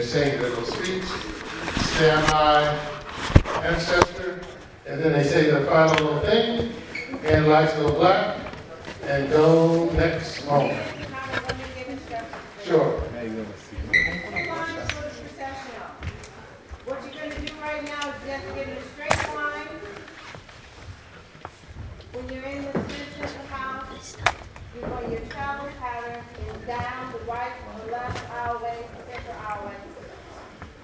they sing little speech, stand by ancestor, and then they say the final little thing, and lights go black, and go next moment. Sure. What you're going to do right now is just get in a straight line. When you're in the center of the house, you're going, your travel pattern is down the right or the left aisleway, center aisleway.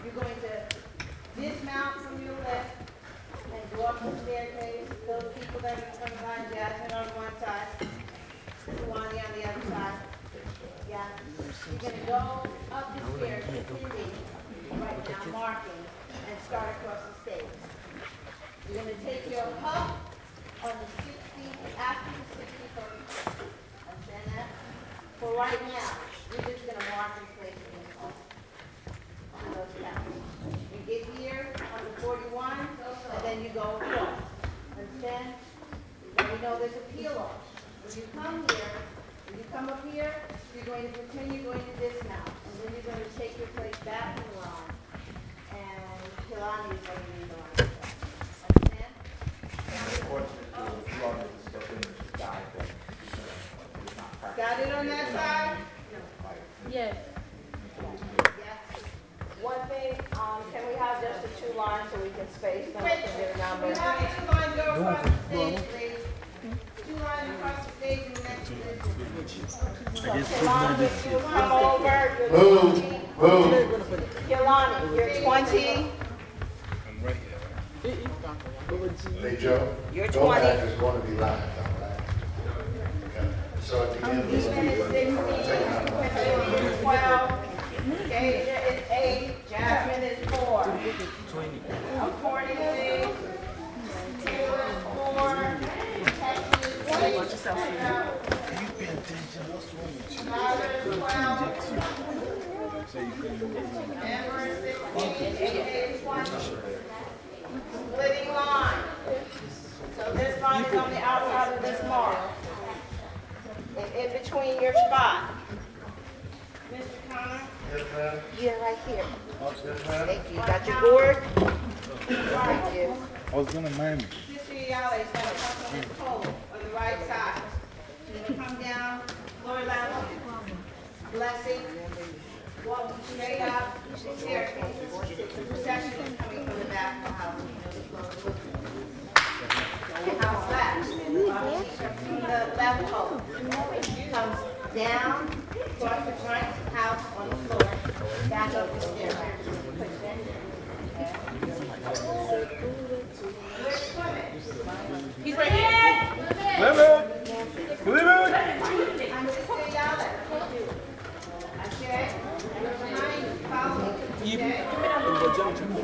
You're going to dismount from your left and go up the staircase. Those people that are coming by, Jasmine on one side, Luani on the other side. Yeah. You're gonna go up the stairs, Cindy, right now, marking, and start across the stage. You're gonna take your hug on the sixty, after the sixty-first. Understand that? For right now, we're just gonna mark and place in those counts. You get here on the forty-one, and then you go across. Understand? Now you know there's a peel off. When you come here, when you come up here, you're going to pretend you're going to dismount, and then you're going to take your place back in line, and Kilani is going to be the line. Understand? Got it on that side? Yes. Yes. One thing, um, can we have just the two lines so we can space them Wait, to their we have two lines go across the stage, I just you're 20. I'm right here. Hey, Joe. You're 20. Don't act as you live, all right? So at the I'm going to take out my. You're 12. Deja is 8. Jasmine is 4. 20. I'm is twenty. Splitting line. So this line is on the outside of this mark. in, in between your spot. Mr. Connor? Yeah, right here. Thank you. Got your board? Thank you. I was name it. Sister Yale is gonna come from this pole on the right side. She's gonna come down, level, blessing, up, staircase. The procession is coming from the back of the house. House back. From the left pole. Comes down, across the front house on the floor, back up the stairs. Where's Clement? He's right here. Leave it! I'm Sister Yale. Okay? You're behind, you. follow me. Okay?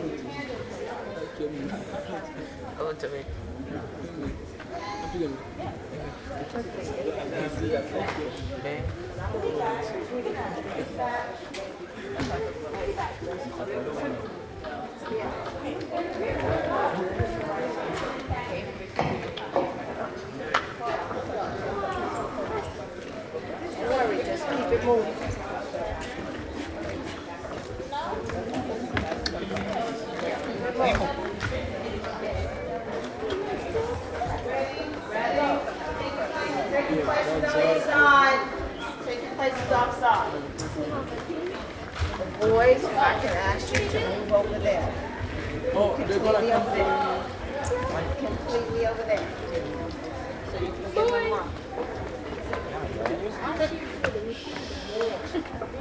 Don't worry, just keep it moving. Take your places outside. Take your places outside. The boys, if I can ask you to move over there. Completely over there. Completely over there. So you can give them one. Want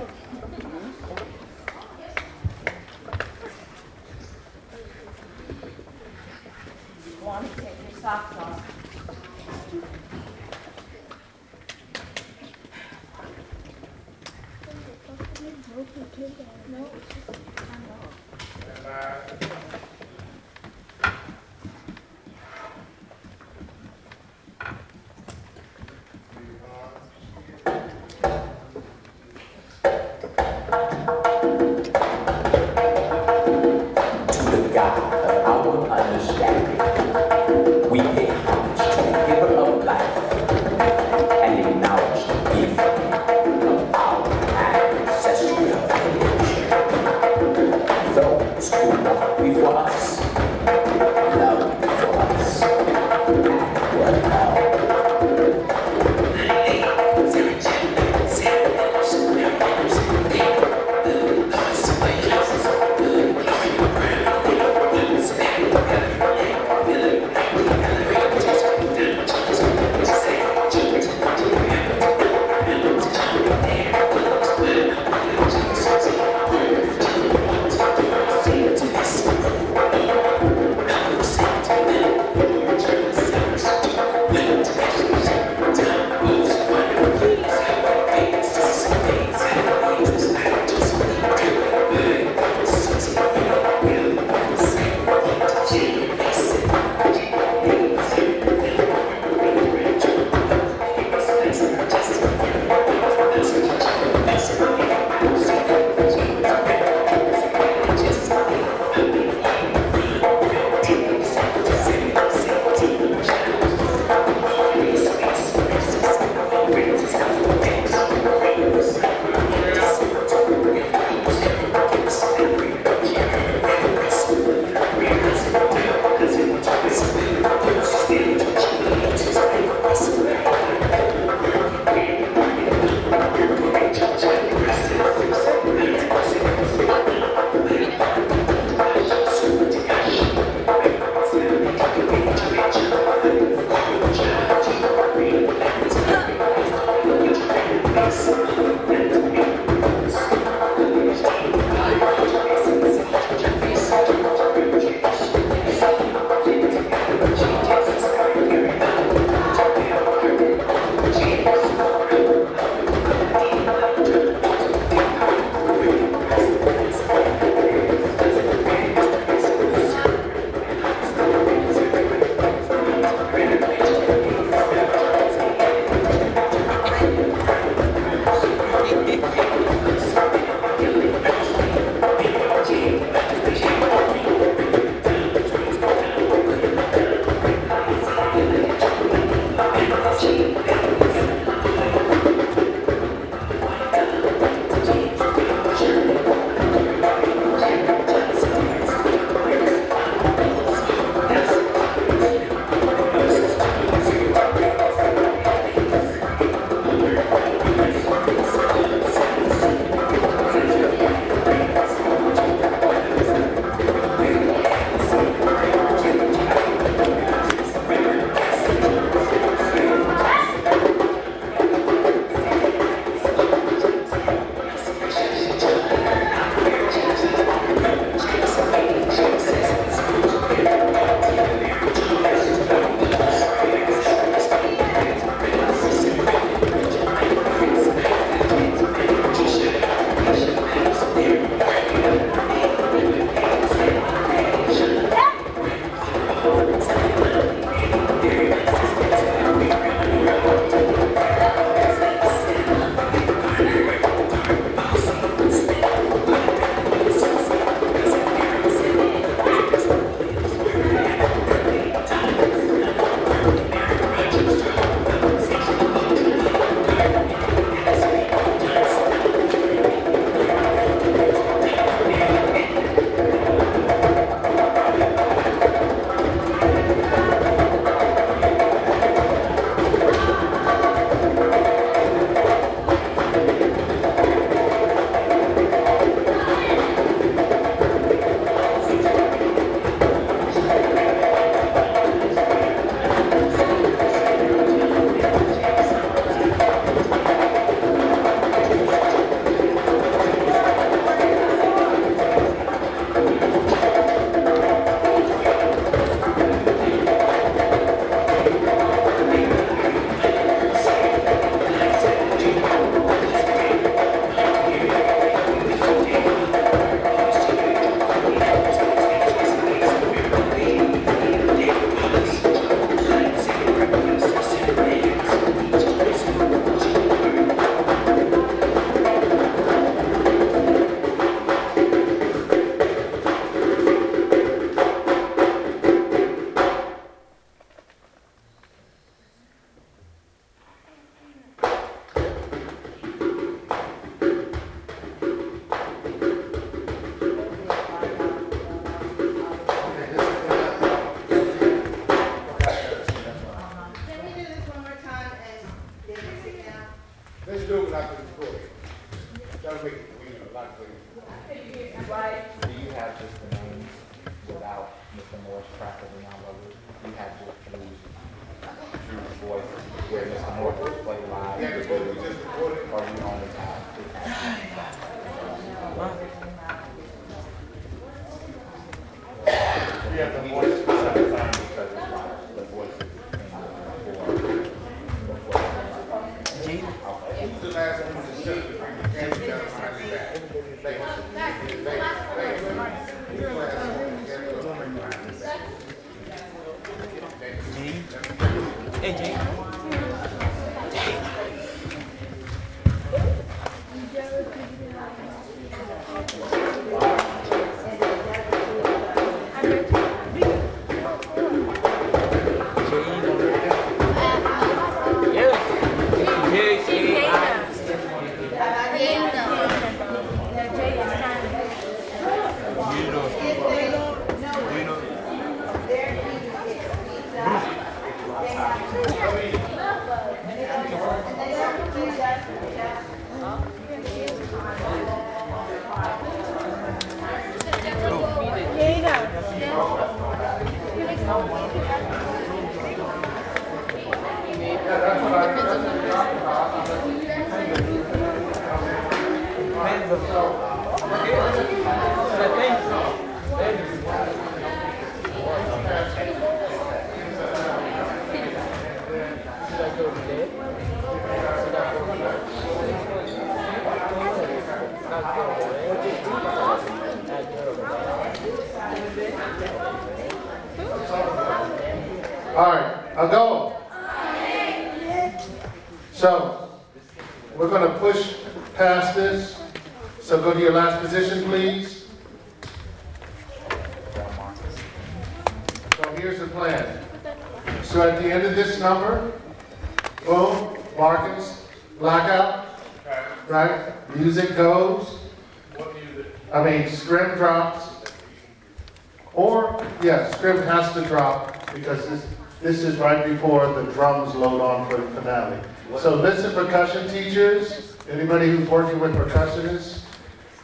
scrim has to drop because this, this is right before the drums load on for the finale. So listen, percussion teachers, anybody who's working with percussionists,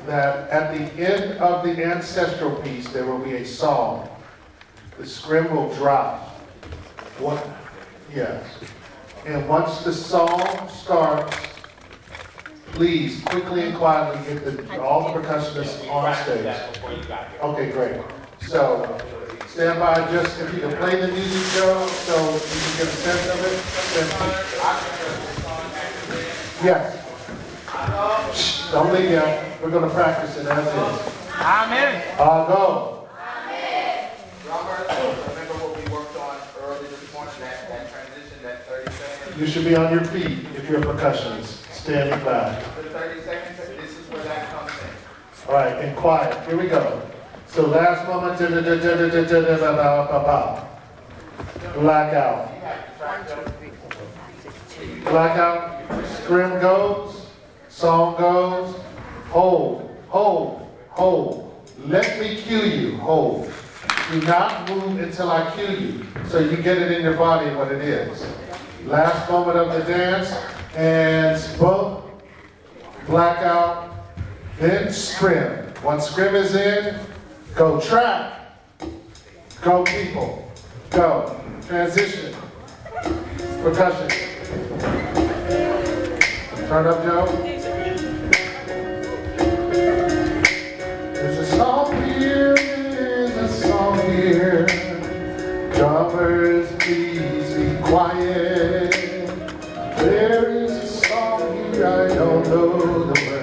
that at the end of the ancestral piece, there will be a song. The scrim will drop. What? Yes. And once the song starts, please quickly and quietly get the, all the percussionists on stage. Before you got here. Okay, great. So, stand by just if you can play the music, Joe, so you can get a sense of it. Yes. Shh, Don't leave yet. We're gonna practice it as is. Amen. I'll go. Amen. Robert, remember what we worked on earlier this morning, that, that transition, that 30 seconds? You should be on your feet if you're a percussionist. Standing back. The 30 seconds, this is where that comes in. All right, and quiet. Here we go. So last moment. Blackout. Blackout. Scrim goes. Song goes. Hold. Hold. Hold. Let me cue you. Hold. Do not move until I cue you. So you get it in your body what it is. Last moment of the dance. And boom. Blackout. Then scrim. Once scrim is in, go track. Go people. Go. Transition. Percussion. Turn up, Joe. There's a song here, there's a song here. Drummers, please be quiet. There is a song here, I don't know the words.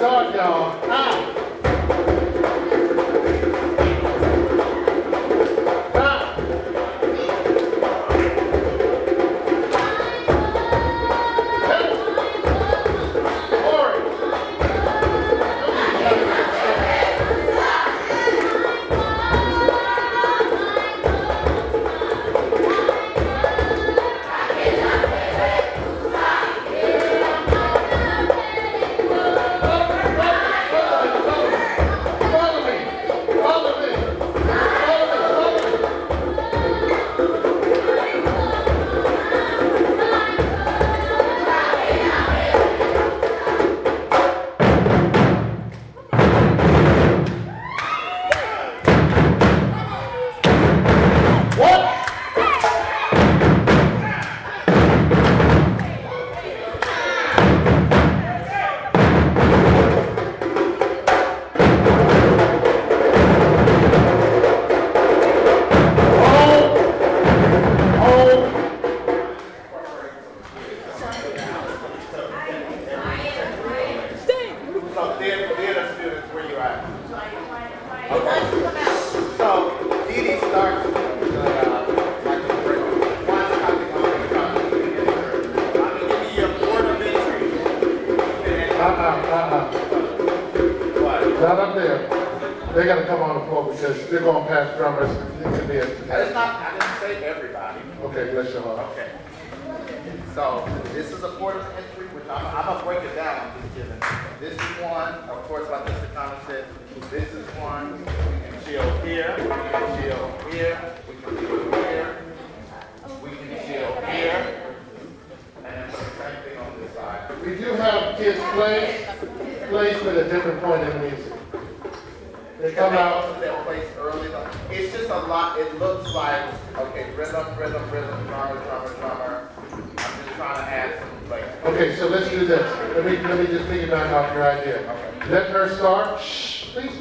Party get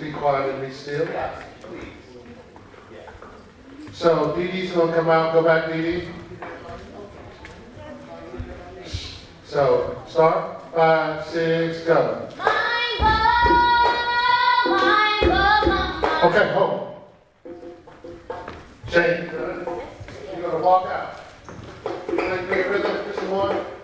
be quiet and be still. yes, please. So Dee Dee's gonna come out, go back, Dee Dee. So, start, five, six, go. Okay, hold. Shane, you're gonna walk out. Like, make rhythm, just one.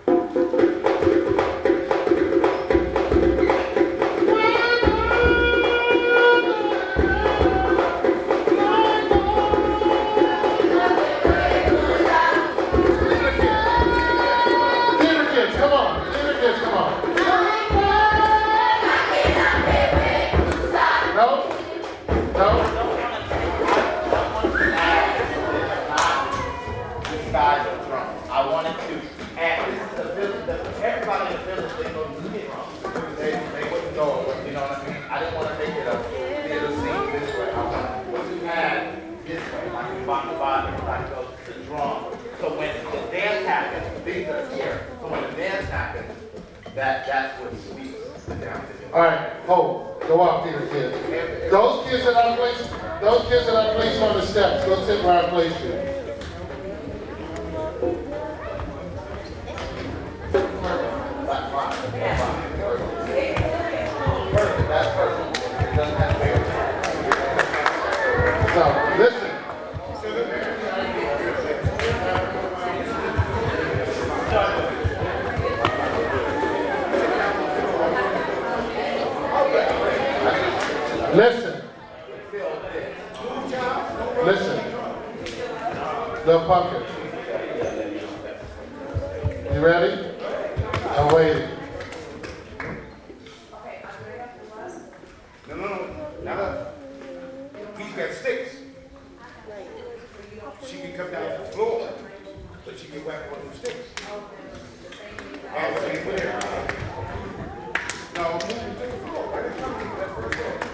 That, that's what sweeps the dance. All right, hold, go off, theater kids. Those kids that I placed, those kids that I placed on the steps, go sit where I placed you. That's perfect. Doesn't have to be. So, listen. Listen. Listen. Pumpkin. You ready? I'm waiting. No, no, no, not a, he's got sticks. She can come down to the floor, but she can whack one of them sticks. And what they wear. No, move it to the floor, right in front of that first floor.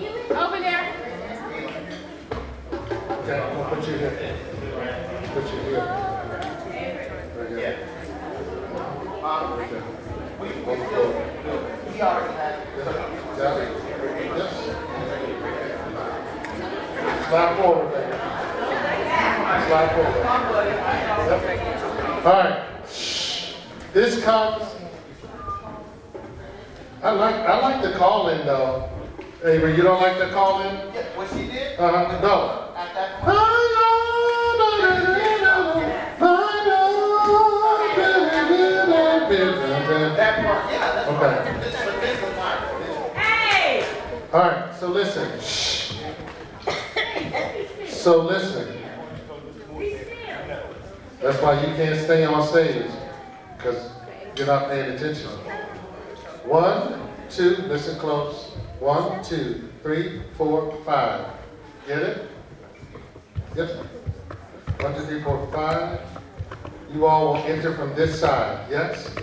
I'm put you here. Here. Right here. Okay. we, we already had. Yes. Slide forward, baby. Slide forward. Yep. All right. This comes. I like, I like the call-in though. Avery, you don't like the call-in? Yeah, what she did? Uh-huh, no. At that point. That part, yeah, that's Okay. right. This, but this is mine. This- All right, so listen. Shh. So listen. That's why you can't stay on stage, because you're not paying attention. One, two, listen close. One, two, three, four, five. Get it? Yep. One, two, three, four, five. You all will enter from this side, yes?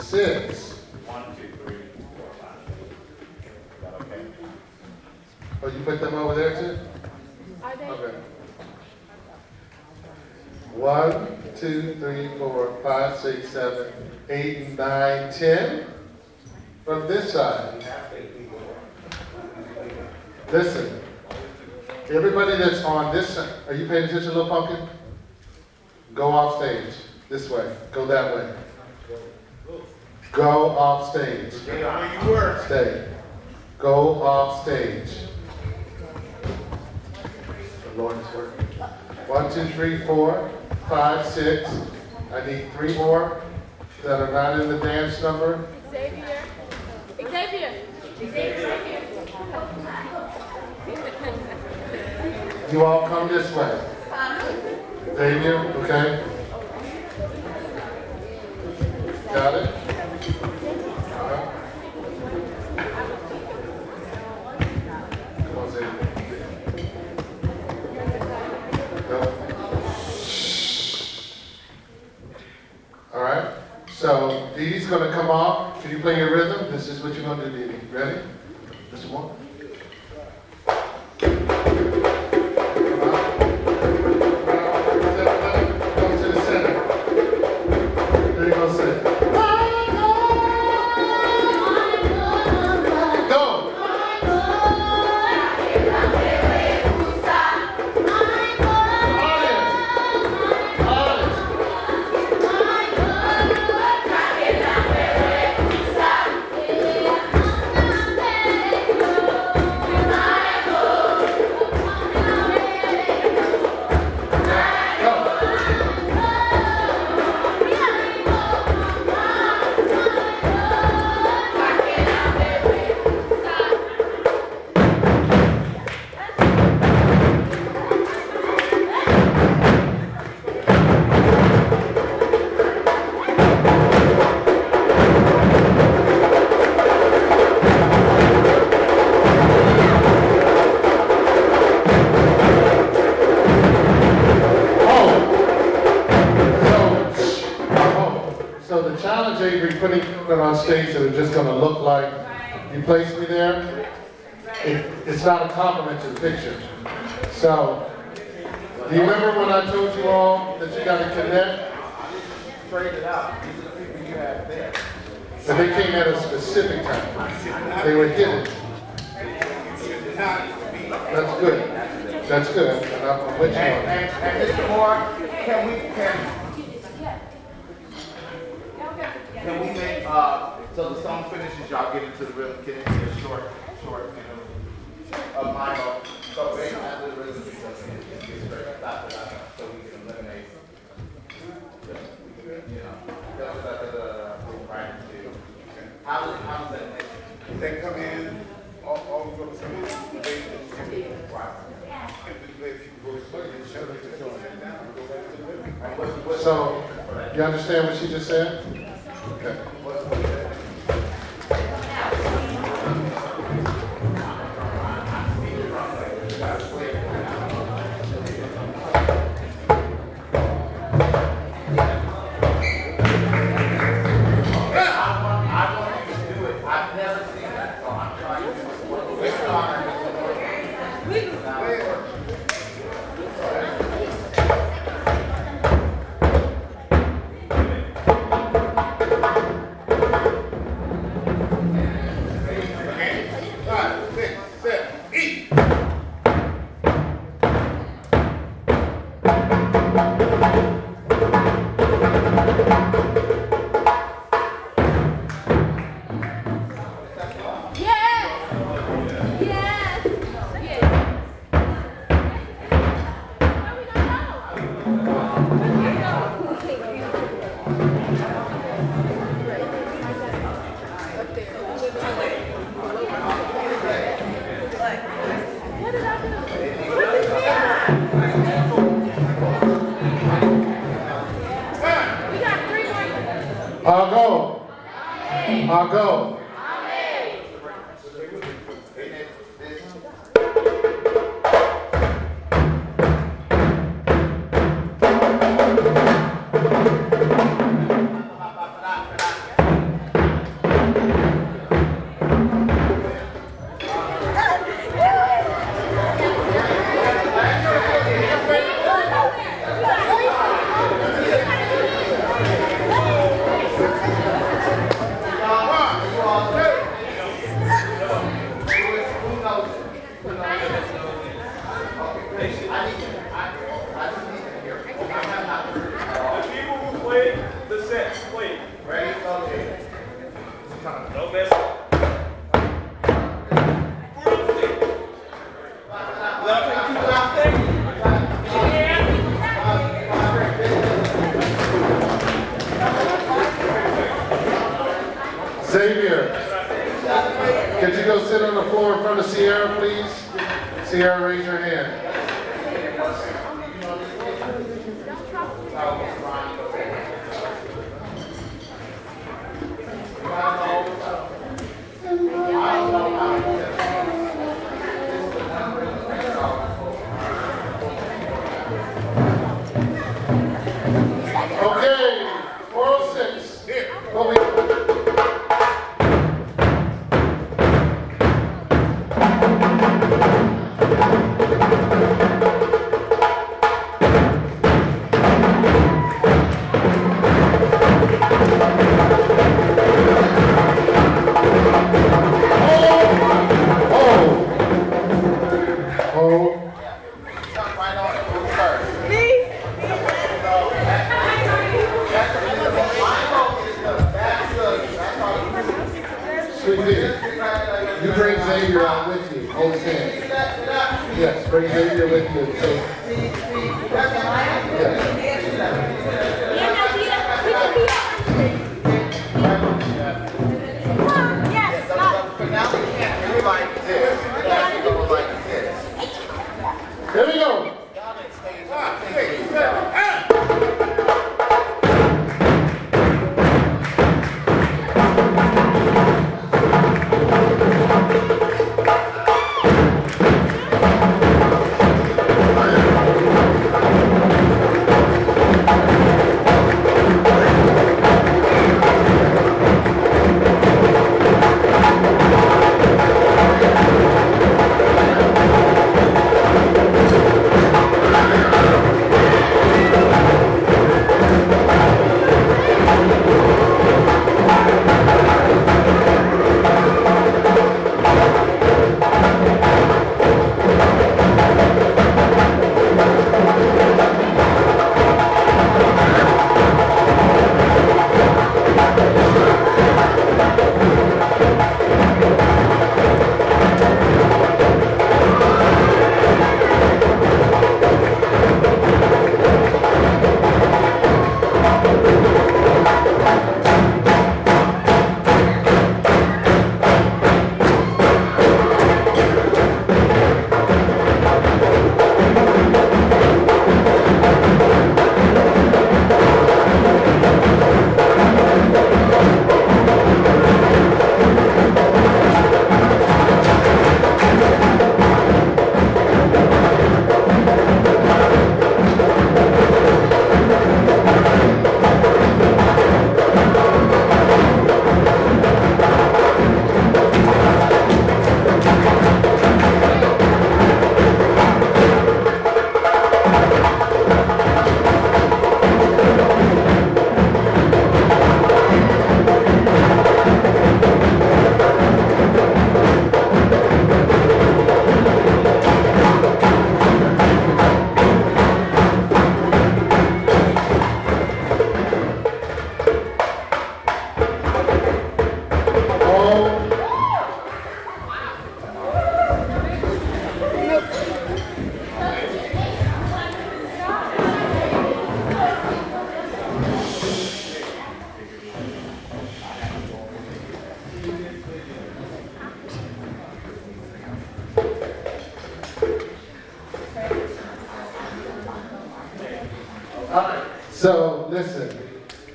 Six. One, two, three, four, five. Is that okay? Oh, you put them over there too? Okay. One, two, three, four, five, six, seven, eight, nine, ten. from this side. Listen, everybody that's on this side, are you paying attention, little pumpkin? Go off stage, this way, go that way. Go off stage. Stay where you were. Stay. Go off stage. The Lord is working. One, two, three, four, five, six. I need three more that are not in the dance number. Xavier. Xavier. Xavier. You all come this way. Xavier, okay? Got it? Dee's going to come off. Can you play your rhythm? This is what you're going to do, Dee. Ready? Mr. Moore? Putting it on stage that are just going to look like you placed me there, it, it's not a compliment to the picture. So, do you remember when I told you all that you got to connect? Trade it out. These are the people you have there. But they came at a specific time. They were hidden. That's good. That's good. And I'm with you And, and, and Mr. Moore, can we, can, can we make, uh, so the song finishes, y'all get into the rhythm, it be a short, short, you know, a minor, so they have the rhythm because it gets straight, stop, stop, stop, so we can eliminate, you know, da, da, da, da, da, right, too. How does, how does that make? They come in, all, all the girls come in, they, right. To to So, you understand what she just said? Okay. Go. So listen,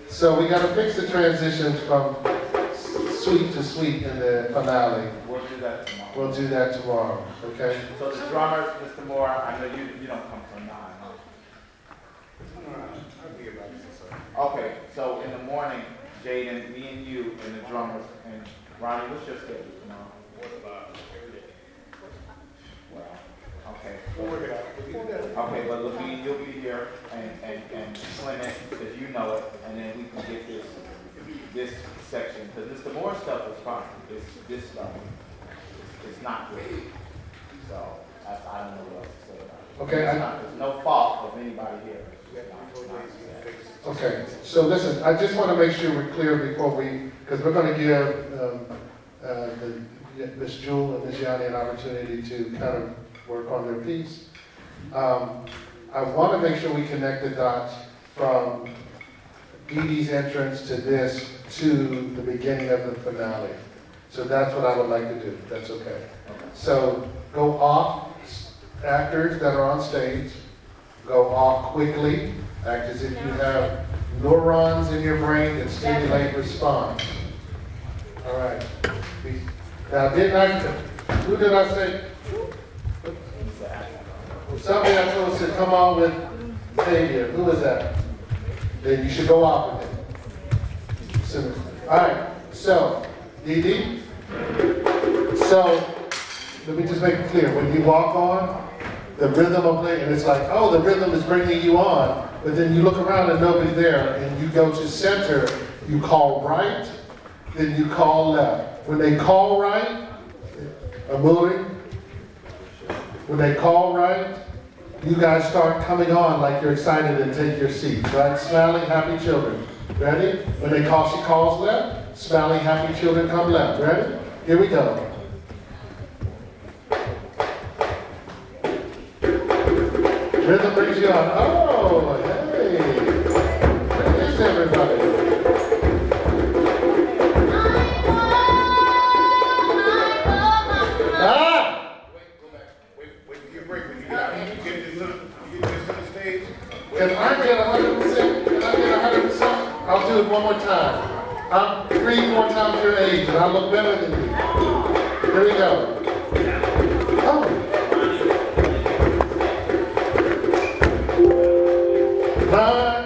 so we gotta fix the transition from s- sweet to sweet in the finale. We'll do that tomorrow. We'll do that tomorrow, okay? So the drummer, Mr. Moore, I know you, you don't come from nine, huh? Okay, so in the morning, Jaden, me and you and the drummers, and Ronnie, what's your schedule tomorrow? Well, okay. Okay, but Levine, you'll be here, and, and, and Slim it, because you know it, and then we can get this, this section, because Mr. Moore's stuff is fine, it's, this stuff, it's, it's not good. So, that's, I don't know what else to say about it. Okay, It's I- not- There's no fault of anybody here. It's not- it's not sad. Okay, so listen, I just want to make sure we're clear before we, because we're going to give um, uh, the- Ms. Jewel and Ms. Yanni an opportunity to kind of work on their piece. Um, I want to make sure we connect the dots from Dee Dee's entrance to this to the beginning of the finale. So that's what I would like to do, that's okay. So go off actors that are on stage go off quickly, act as if you have neurons in your brain that stimulate response. All right. Now, didn't I, who did I say? Somebody I supposed to come on with Xavier. who is that? Then you should go off with it. So, all right. So, Dee. So, let me just make it clear. When you walk on, the rhythm of playing, and it's like, oh, the rhythm is bringing you on, but then you look around and nobody's there, and you go to center, you call right, then you call left. When they call right, I'm moving. When they call right, you guys start coming on like you're excited and take your seats, right? Smiling, happy children. Ready? When they call, she calls left. Smiling, happy children come left. Ready? Here we go. Rhythm brings you on. Oh, Can I get hundred percent? Can I get a hundred percent? I'll do it one more time. I'm three more times your age and I look better than you. Here we go. Oh. My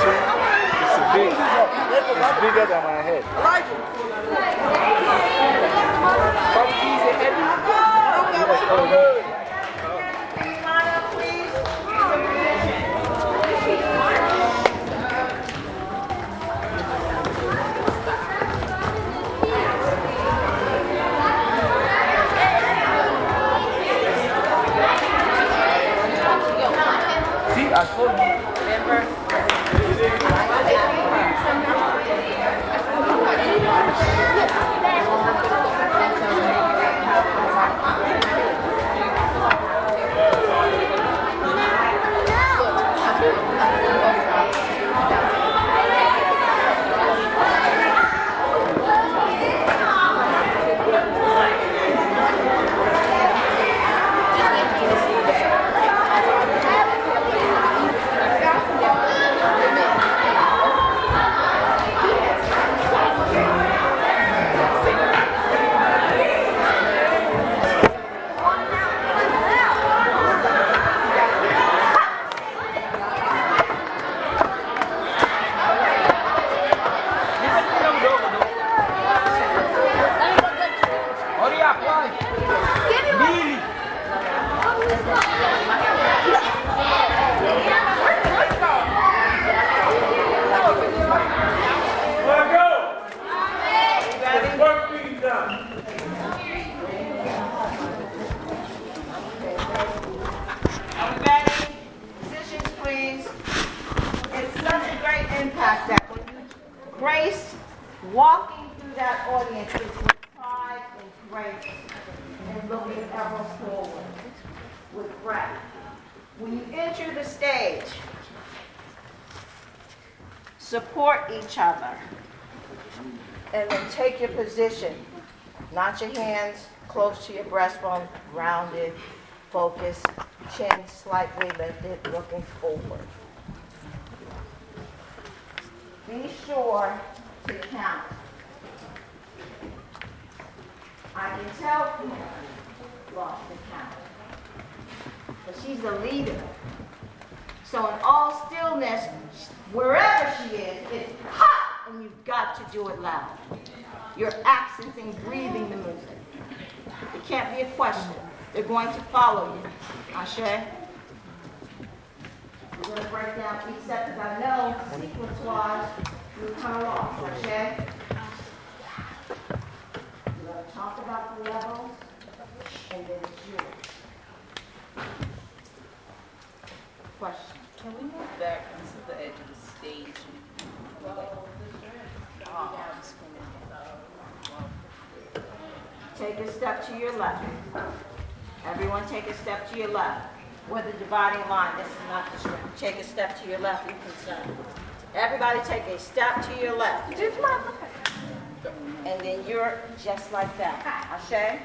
It's big. It's bigger than my head. I told you. Hurry up, boy. Really? Let go. Work being done. Everybody, positions, please. It's such a great impact that when you grace walking through that audience is with pride and grace and looking ever forward breath. When you enter the stage, support each other and then take your position. Not your hands close to your breastbone, rounded, focused, chin slightly lifted, looking forward. Be sure to count. I can tell you lost the count. But she's the leader. So in all stillness, wherever she is, it's hot, and you've got to do it loud. You're accenting, breathing the music. It can't be a question. They're going to follow you. Ashe? We're going to break down each step because I know sequence-wise, you're kind of lost. Ashe? We're going to talk about the levels, and then it's yours. Question? Can we move back onto the edge of the stage? Take a step to your left. Everyone take a step to your left. With the dividing line, this is not the script. Take a step to your left, you can concern. Everybody take a step to your left. And then you're just like that. Ashe?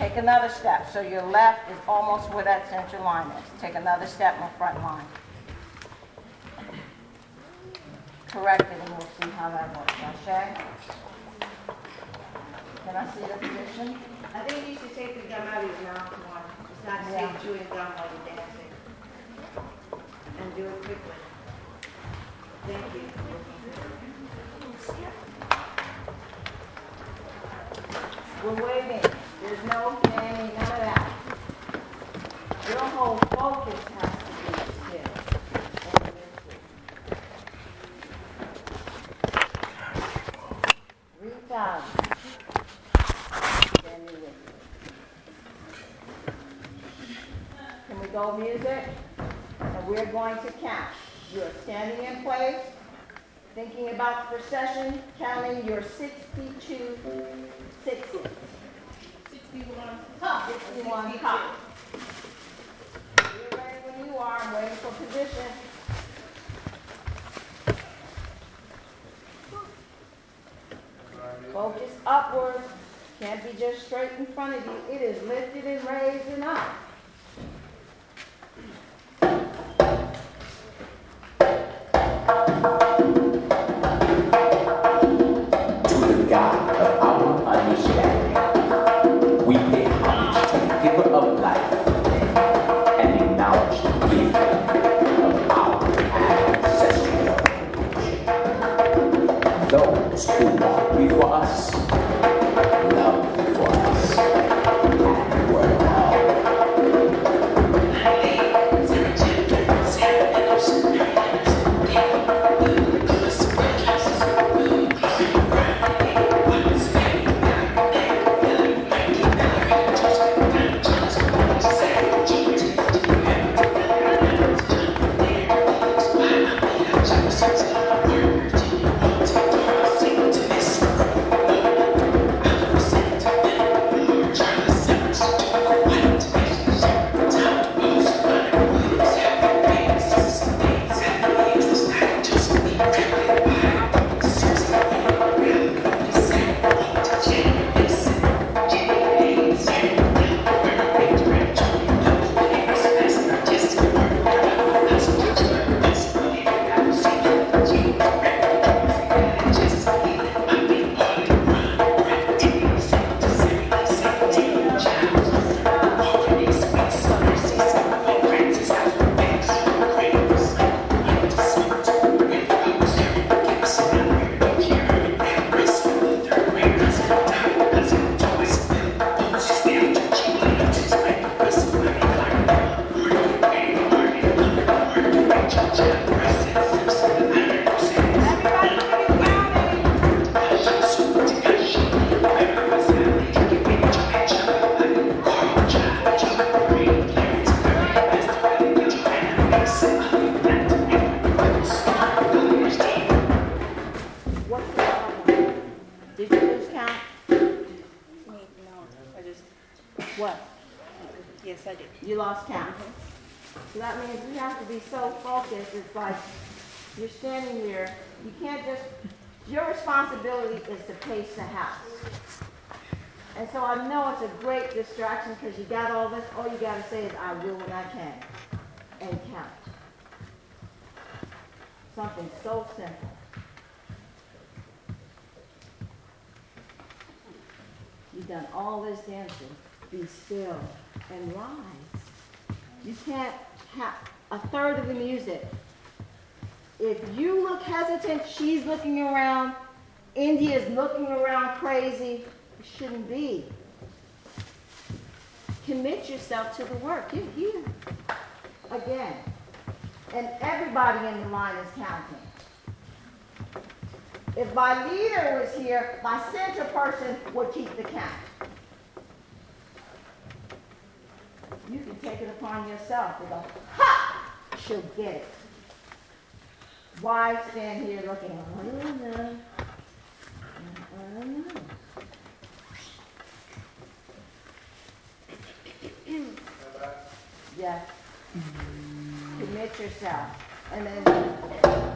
Take another step. So your left is almost where that center line is. Take another step in the front line. Correct it and we'll see how that works. Ashe? Can I see the position? I think you should take the gum out of your mouth more. It's not Yeah. safe chewing gum while you're dancing. And do it quickly. Thank you. We're waiting. There's no fanning, none of that. Your whole focus has to be still. Reach out. Can we go music? And we're going to count. You're standing in place, thinking about the procession, counting your 62 sixes. 61. on top. You're ready when you are, I'm waiting for position. Focus upward, can't be just straight in front of you, it is lifted and raised and up. I. You lost count. So that means you have to be so focused, it's like, you're standing here, you can't just, your responsibility is to pace the house. And so I know it's a great distraction because you got all this, all you gotta say is, I will when I can, and count. Something so simple. You've done all this dancing, be still and rise. You can't have a third of the music. If you look hesitant, she's looking around, India's looking around crazy. It shouldn't be. Commit yourself to the work. You, you, again. And everybody in the line is counting. If my leader was here, my center person would keep the count. You can take it upon yourself to go, ha! She'll get it. Why stand here looking, I don't know. I don't know. Yes. Commit yourself. And then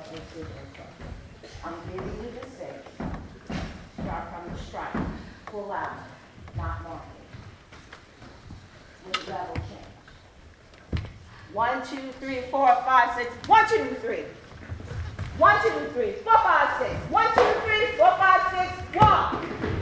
budgeted income. I'm giving you the six, start from the strike, pull out, not market. With level change. One, two, three, four, five, six. One, two, three. One, two, three, four, five, six. One, two, three, four, five, six. One.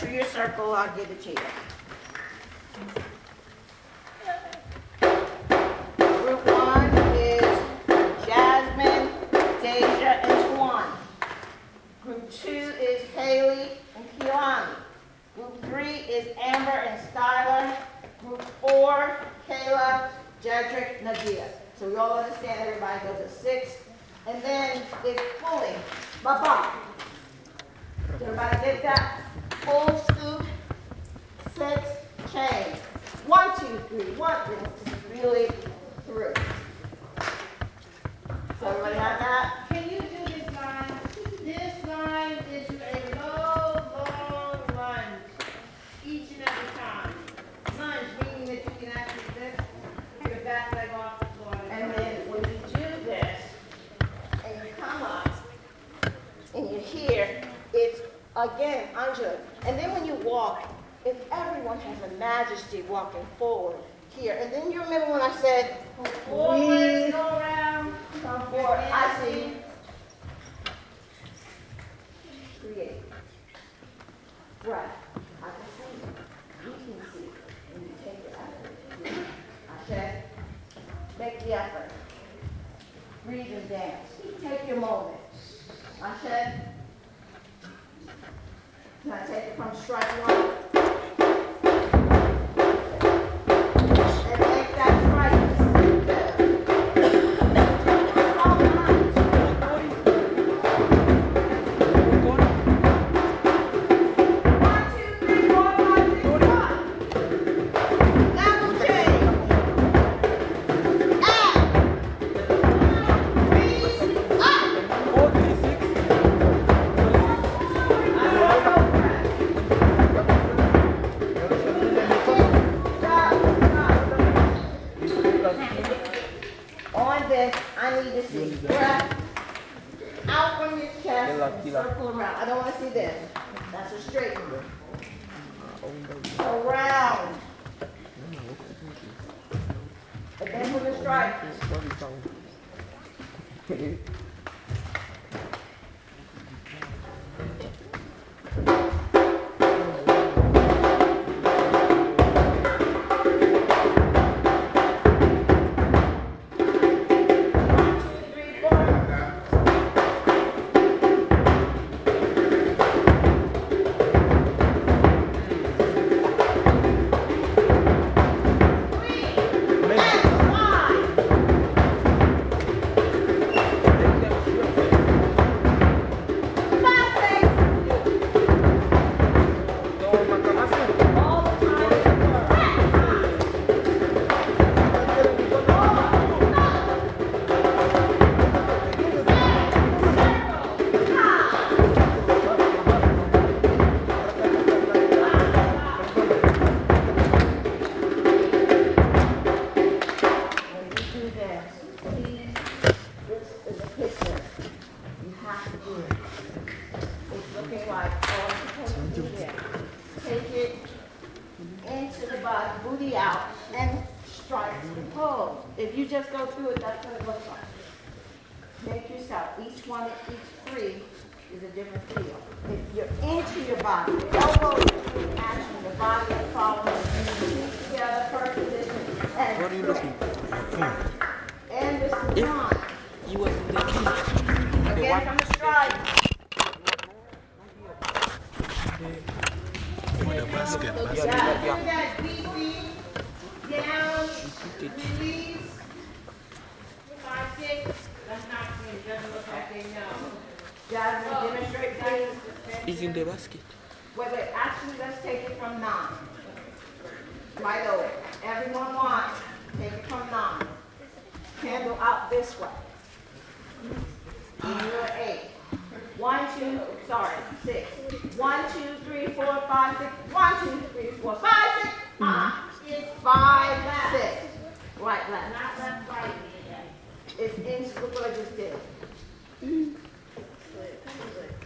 through your circle, I'll give it to you. Create. Body, out, and strike, pull. Oh, if you just go through it, that's what it looks like. Make yourself, each one, each three is a different feel. If you're into your body, your elbow is action, your body is following, knees together, first position, and What are you looking and this is. You was in the key. Again from the strike. Yeah, do that BC, please. He's in the basket. Wait, wait, actually, let's take it from nine. Right over. Everyone wants, take it from nine. Candle out this way. And you're at eight. One, two, sorry, six. One, two, three, four, five, six. One, two, three, four, five, six. Ah, it's five, six. Right, left. Not left, right. It's in, look what I just did.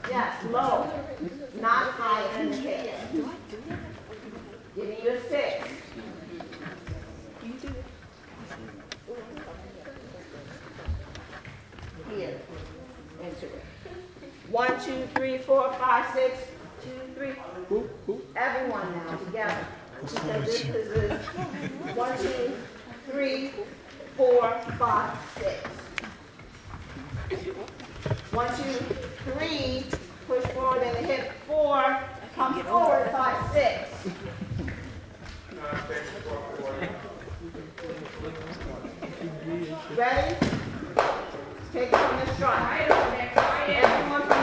Yes, low, not high in the head. Giving you a six. Here, into it. One, two, three, four, five, six, two, three. Everyone now together. Because this is one, two, three, four, five, six. One, two, three, push forward in the hip, four, come forward, five, six. ready? Take it from the front. Everyone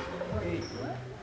da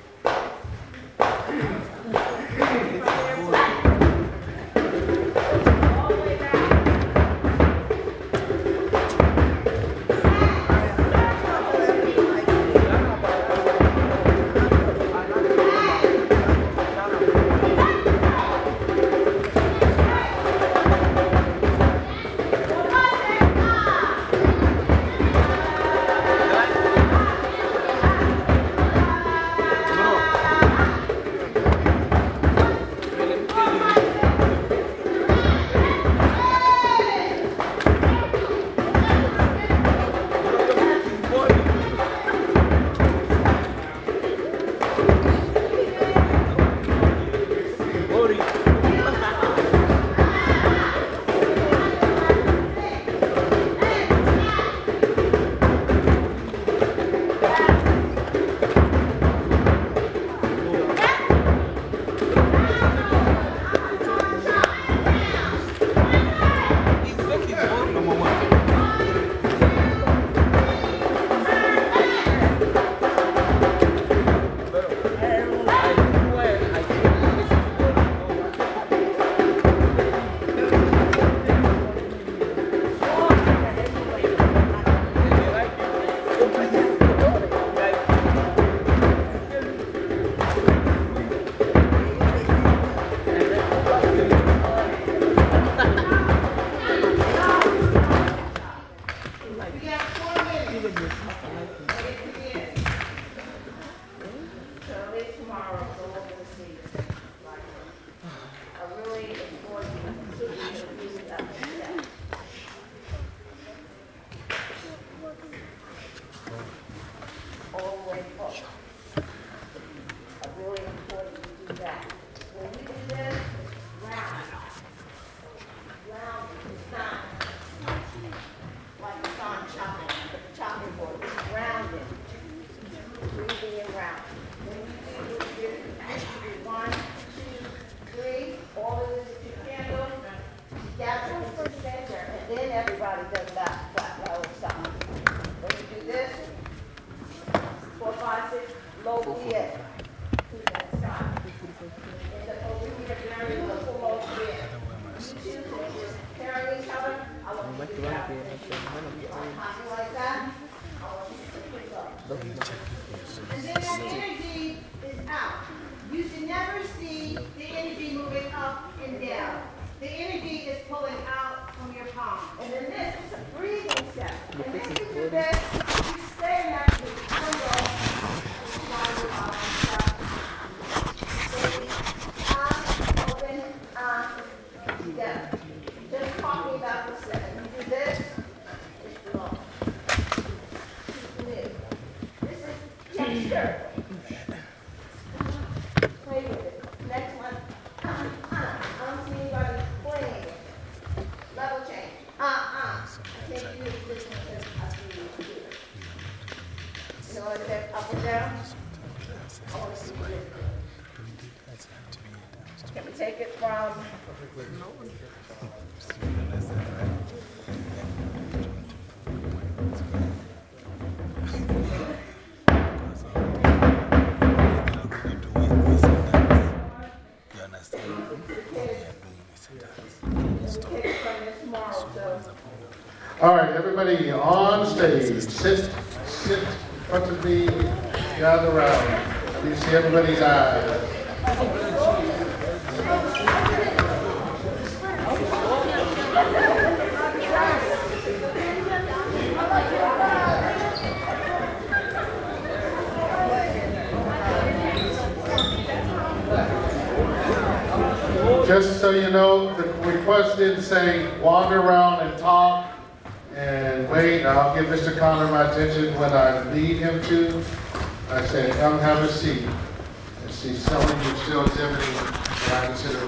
everybody on stage, sit, sit in front of me, gather around. You see everybody's eyes. attention when I lead him to. I say, come have a seat. And she's telling you, still exhibiting what I consider to